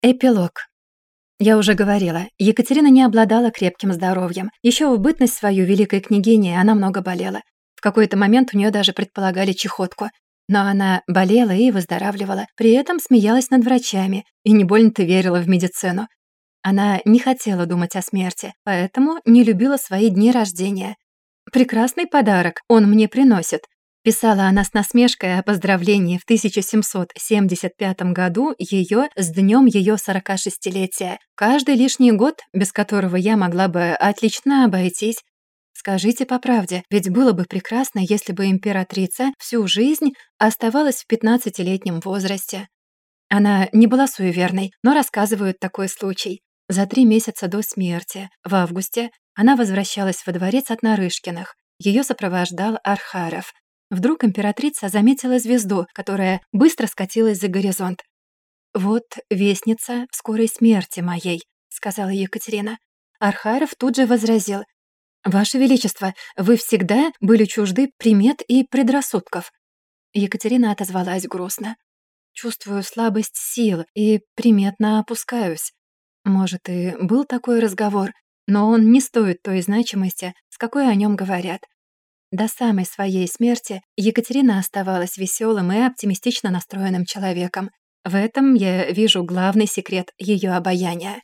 Эпилог. Я уже говорила, Екатерина не обладала крепким здоровьем. Еще в бытность свою великой княгиней она много болела. В какой-то момент у нее даже предполагали чехотку. Но она болела и выздоравливала, при этом смеялась над врачами и не больно-то верила в медицину. Она не хотела думать о смерти, поэтому не любила свои дни рождения. Прекрасный подарок он мне приносит, Писала она с насмешкой о поздравлении в 1775 году ее с днем ее 46-летия. Каждый лишний год, без которого я могла бы отлично обойтись. Скажите по правде, ведь было бы прекрасно, если бы императрица всю жизнь оставалась в 15-летнем возрасте. Она не была суеверной, но рассказывают такой случай. За три месяца до смерти, в августе, она возвращалась во дворец от Нарышкиных. Ее сопровождал Архаров, Вдруг императрица заметила звезду, которая быстро скатилась за горизонт. «Вот вестница скорой смерти моей», — сказала Екатерина. Архаров тут же возразил. «Ваше Величество, вы всегда были чужды примет и предрассудков». Екатерина отозвалась грустно. «Чувствую слабость сил и приметно опускаюсь. Может, и был такой разговор, но он не стоит той значимости, с какой о нем говорят. До самой своей смерти Екатерина оставалась веселым и оптимистично настроенным человеком. В этом я вижу главный секрет ее обаяния.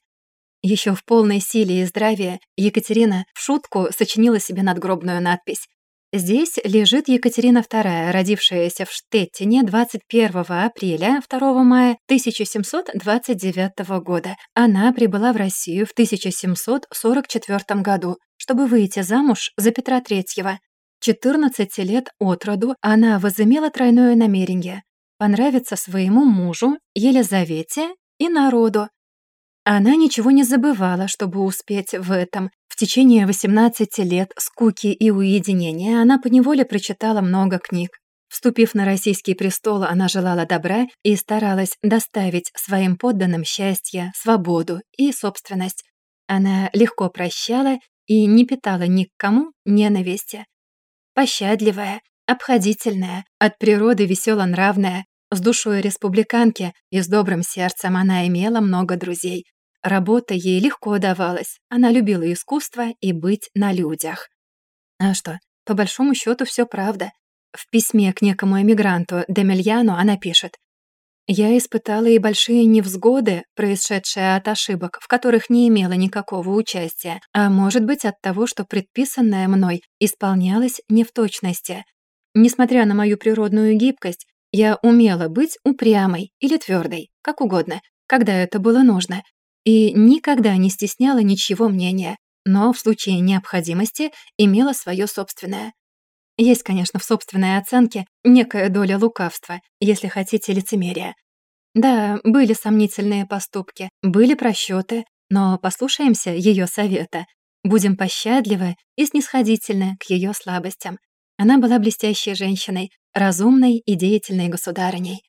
Еще в полной силе и здравии Екатерина в шутку сочинила себе надгробную надпись. Здесь лежит Екатерина II, родившаяся в Штеттине 21 апреля 2 мая 1729 года. Она прибыла в Россию в 1744 году, чтобы выйти замуж за Петра III, 14 лет от роду она возымела тройное намерение — понравиться своему мужу, Елизавете и народу. Она ничего не забывала, чтобы успеть в этом. В течение 18 лет скуки и уединения она поневоле прочитала много книг. Вступив на российский престол, она желала добра и старалась доставить своим подданным счастье, свободу и собственность. Она легко прощала и не питала ни к кому ненависти пощадливая, обходительная, от природы весело-нравная, с душой республиканки и с добрым сердцем она имела много друзей. Работа ей легко давалась, она любила искусство и быть на людях. А что, по большому счету все правда. В письме к некому эмигранту Демельяну она пишет я испытала и большие невзгоды, происшедшие от ошибок, в которых не имела никакого участия, а может быть от того, что предписанное мной исполнялось не в точности. Несмотря на мою природную гибкость, я умела быть упрямой или твердой, как угодно, когда это было нужно, и никогда не стесняла ничего мнения, но в случае необходимости имела свое собственное. Есть, конечно, в собственной оценке некая доля лукавства, если хотите, лицемерия. Да, были сомнительные поступки, были просчеты, но послушаемся ее совета. Будем пощадливы и снисходительны к ее слабостям. Она была блестящей женщиной, разумной и деятельной государыней.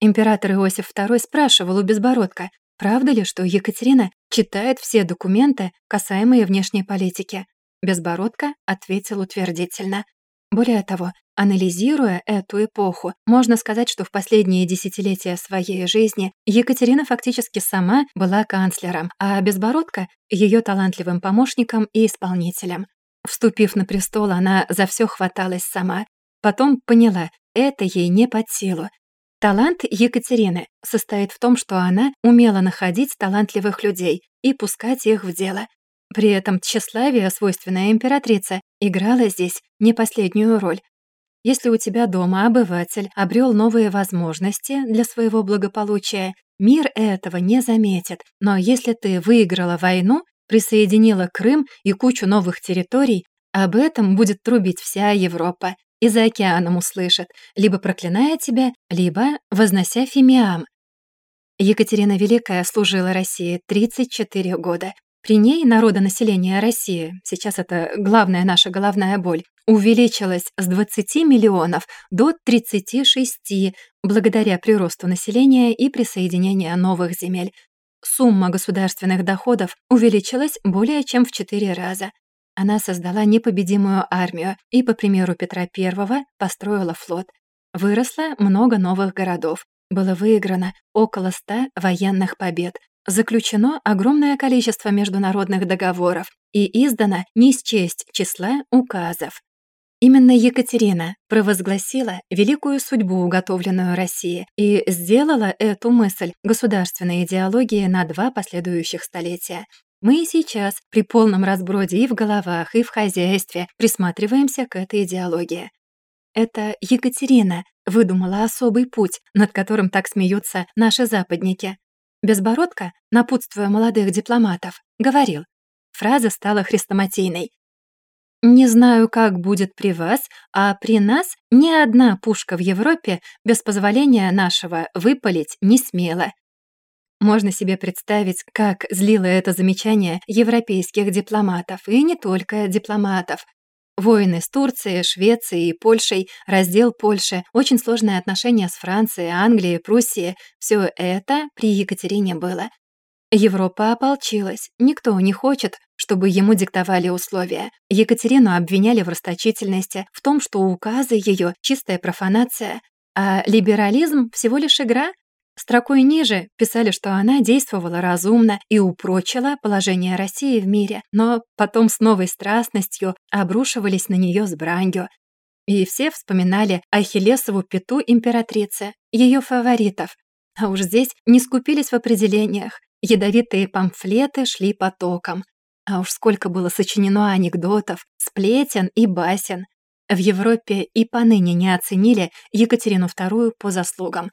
Император Иосиф II спрашивал у Безбородка, правда ли, что Екатерина читает все документы, касаемые внешней политики. Безбородко ответил утвердительно. Более того, анализируя эту эпоху, можно сказать, что в последние десятилетия своей жизни Екатерина фактически сама была канцлером, а Безбородко — ее талантливым помощником и исполнителем. Вступив на престол, она за все хваталась сама. Потом поняла, это ей не под силу. Талант Екатерины состоит в том, что она умела находить талантливых людей и пускать их в дело. При этом тщеславие, свойственное императрице, играло здесь не последнюю роль. Если у тебя дома обыватель обрел новые возможности для своего благополучия, мир этого не заметит. Но если ты выиграла войну, присоединила Крым и кучу новых территорий, об этом будет трубить вся Европа и за океаном услышит, либо проклиная тебя, либо вознося фимиам. Екатерина Великая служила России 34 года, при ней народонаселение России, сейчас это главная наша головная боль, увеличилось с 20 миллионов до 36 благодаря приросту населения и присоединению новых земель. Сумма государственных доходов увеличилась более чем в 4 раза. Она создала непобедимую армию и, по примеру Петра I, построила флот. Выросло много новых городов. Было выиграно около 100 военных побед, заключено огромное количество международных договоров и издано не счесть числа указов. Именно Екатерина провозгласила великую судьбу, уготовленную России, и сделала эту мысль государственной идеологией на два последующих столетия. Мы и сейчас, при полном разброде и в головах, и в хозяйстве, присматриваемся к этой идеологии. Это Екатерина выдумала особый путь, над которым так смеются наши западники. Безбородко, напутствуя молодых дипломатов, говорил. Фраза стала хрестоматийной. «Не знаю, как будет при вас, а при нас ни одна пушка в Европе без позволения нашего выпалить не смела». Можно себе представить, как злило это замечание европейских дипломатов, и не только дипломатов. Войны с Турцией, Швецией и Польшей, раздел Польши, очень сложные отношения с Францией, Англией, Пруссией — все это при Екатерине было. Европа ополчилась. Никто не хочет, чтобы ему диктовали условия. Екатерину обвиняли в расточительности, в том, что указы ее — чистая профанация, а либерализм — всего лишь игра. Строкой ниже писали, что она действовала разумно и упрочила положение России в мире, но потом с новой страстностью обрушивались на нее с бранью. И все вспоминали Ахиллесову пету императрицы, ее фаворитов. А уж здесь не скупились в определениях. Ядовитые памфлеты шли потоком. А уж сколько было сочинено анекдотов, сплетен и басен. В Европе и поныне не оценили Екатерину II по заслугам.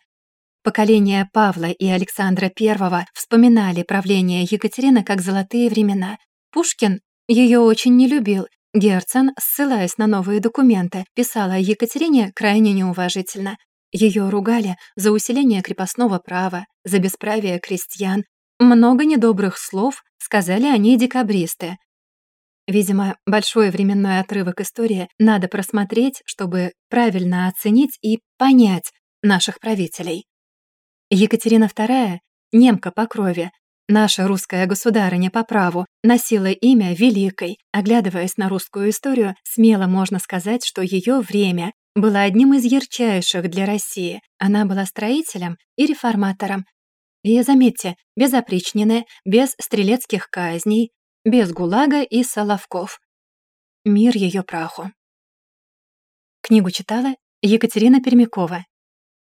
Поколения Павла и Александра I вспоминали правление Екатерины как золотые времена. Пушкин ее очень не любил. Герцен, ссылаясь на новые документы, писал о Екатерине крайне неуважительно. Ее ругали за усиление крепостного права, за бесправие крестьян, много недобрых слов сказали они декабристы. Видимо, большой временной отрывок истории надо просмотреть, чтобы правильно оценить и понять наших правителей. Екатерина II, немка по крови, наша русская государыня по праву, носила имя Великой. Оглядываясь на русскую историю, смело можно сказать, что ее время было одним из ярчайших для России. Она была строителем и реформатором, и, заметьте, без опричнины, без стрелецких казней, без ГУЛАГа и Соловков. Мир ее праху. Книгу читала Екатерина Пермякова.